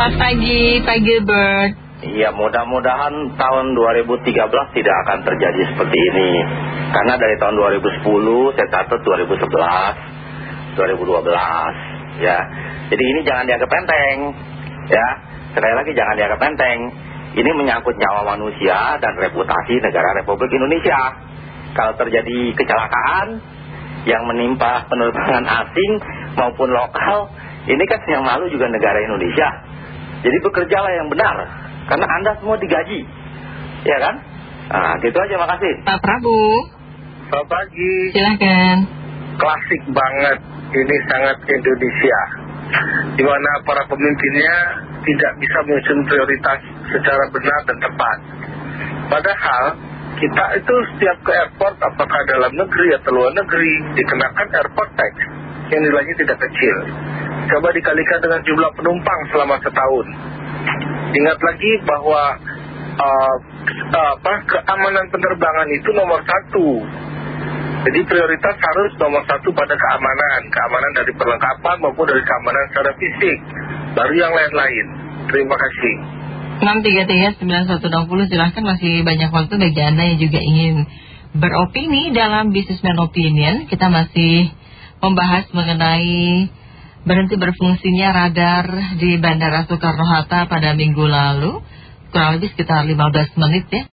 Selamat pagi, Pak Gilbert. Iya, mudah-mudahan tahun 2013 tidak akan terjadi seperti ini. Karena dari tahun 2010, saya catat 2011, 2012, ya. Jadi ini jangan dianggap enteng, ya. Sekali lagi jangan dianggap enteng. Ini menyangkut nyawa manusia dan reputasi negara Republik Indonesia. Kalau terjadi kecelakaan yang menimpa penerbangan asing maupun lokal, ini kan yang malu juga negara Indonesia. Jadi bekerjalah yang benar, karena Anda semua digaji, ya kan? Nah, gitu aja, makasih. Pak Prabu. Selamat pagi. Silahkan. Klasik banget, ini sangat Indonesia. Di mana para pemimpinnya tidak bisa menyusun prioritas secara benar dan tepat. Padahal kita itu setiap ke airport, apakah dalam negeri atau luar negeri, dikenakan airport tax yang nilainya tidak kecil. Coba dikalikan dengan jumlah penumpang selama setahun. Ingat lagi bahwa uh, apa, keamanan penerbangan itu nomor satu. Jadi prioritas harus nomor satu pada keamanan. Keamanan dari perlengkapan maupun dari keamanan secara fisik. Baru yang lain-lain. Terima kasih. 633-9160 silahkan masih banyak waktu bagi Anda yang juga ingin beropini dalam Businessman Opinion. Kita masih membahas mengenai berhenti berfungsinya radar di Bandara Soekarno-Hatta pada minggu lalu. Kurang lebih sekitar 15 menit ya.